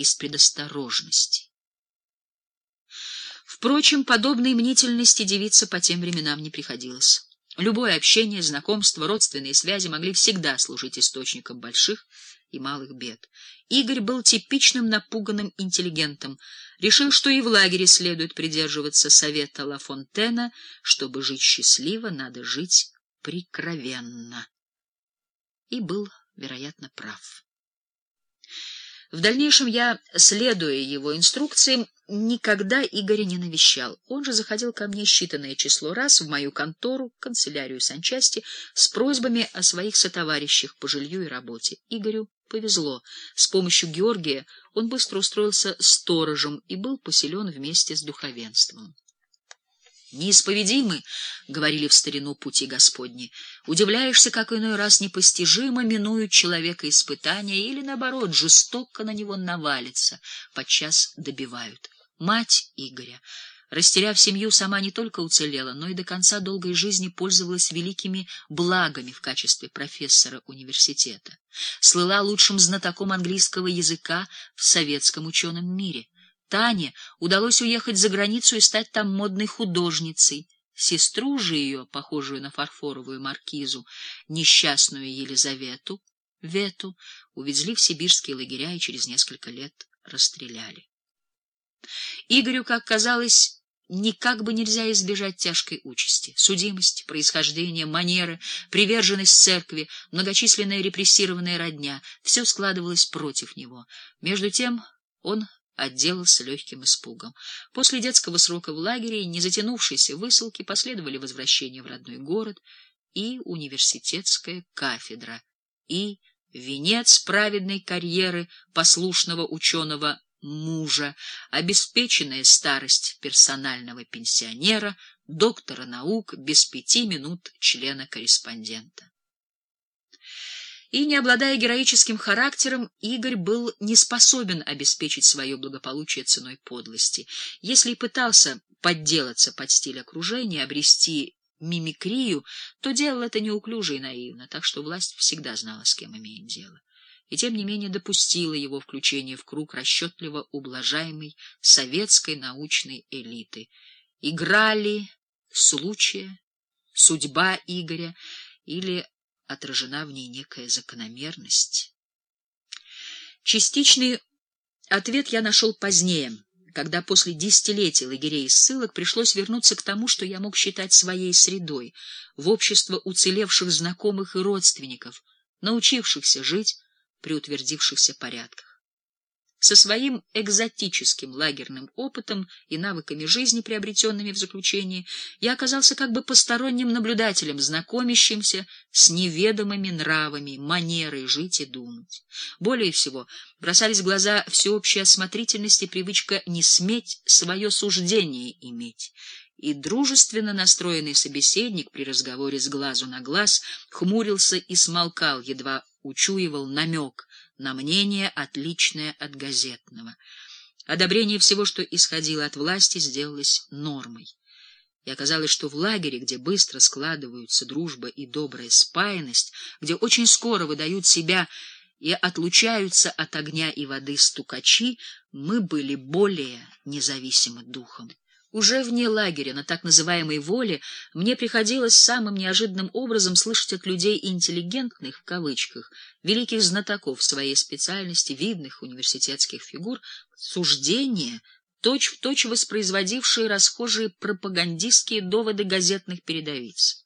из предосторожности. Впрочем, подобной мнительности девица по тем временам не приходилось. Любое общение, знакомство, родственные связи могли всегда служить источником больших и малых бед. Игорь был типичным напуганным интеллигентом, решил, что и в лагере следует придерживаться совета Ла Фонтена, чтобы жить счастливо, надо жить прикровенно. И был, вероятно, прав. В дальнейшем я, следуя его инструкциям, никогда Игоря не навещал. Он же заходил ко мне считанное число раз в мою контору, канцелярию санчасти, с просьбами о своих сотоварищах по жилью и работе. Игорю повезло. С помощью Георгия он быстро устроился сторожем и был поселен вместе с духовенством. Неисповедимы, — говорили в старину пути Господни, — удивляешься, как иной раз непостижимо минуют человека испытания или, наоборот, жестоко на него навалится, подчас добивают. Мать Игоря, растеряв семью, сама не только уцелела, но и до конца долгой жизни пользовалась великими благами в качестве профессора университета. Слыла лучшим знатоком английского языка в советском ученом мире — Тане удалось уехать за границу и стать там модной художницей. Сестру же ее, похожую на фарфоровую маркизу, несчастную Елизавету, Вету, увезли в сибирские лагеря и через несколько лет расстреляли. Игорю, как казалось, никак бы нельзя избежать тяжкой участи. Судимость, происхождение, манеры, приверженность церкви, многочисленная репрессированная родня — все складывалось против него. Между тем он отделался легким испугом. После детского срока в лагере и незатянувшейся высылки последовали возвращение в родной город и университетская кафедра, и венец праведной карьеры послушного ученого мужа, обеспеченная старость персонального пенсионера, доктора наук, без пяти минут члена-корреспондента. И, не обладая героическим характером, Игорь был не способен обеспечить свое благополучие ценой подлости. Если и пытался подделаться под стиль окружения, обрести мимикрию, то делал это неуклюже и наивно, так что власть всегда знала, с кем имеет дело. И тем не менее допустила его включение в круг расчетливо ублажаемой советской научной элиты. Играли случая, судьба Игоря или отражена в ней некая закономерность. Частичный ответ я нашел позднее, когда после десятилетий лагерей и ссылок пришлось вернуться к тому, что я мог считать своей средой, в общество уцелевших знакомых и родственников, научившихся жить при утвердившихся порядках. Со своим экзотическим лагерным опытом и навыками жизни, приобретенными в заключении, я оказался как бы посторонним наблюдателем, знакомящимся с неведомыми нравами, манерой жить и думать. Более всего бросались в глаза всеобщая осмотрительность и привычка не сметь свое суждение иметь. И дружественно настроенный собеседник при разговоре с глазу на глаз хмурился и смолкал, едва учуивал намек на мнение, отличное от газетного. Одобрение всего, что исходило от власти, сделалось нормой. И оказалось, что в лагере, где быстро складываются дружба и добрая спаянность, где очень скоро выдают себя и отлучаются от огня и воды стукачи, мы были более независимы духом. Уже вне лагеря, на так называемой воле, мне приходилось самым неожиданным образом слышать от людей интеллигентных, в кавычках, великих знатоков своей специальности, видных университетских фигур, суждения, точь-в-точь точь воспроизводившие расхожие пропагандистские доводы газетных передовиц.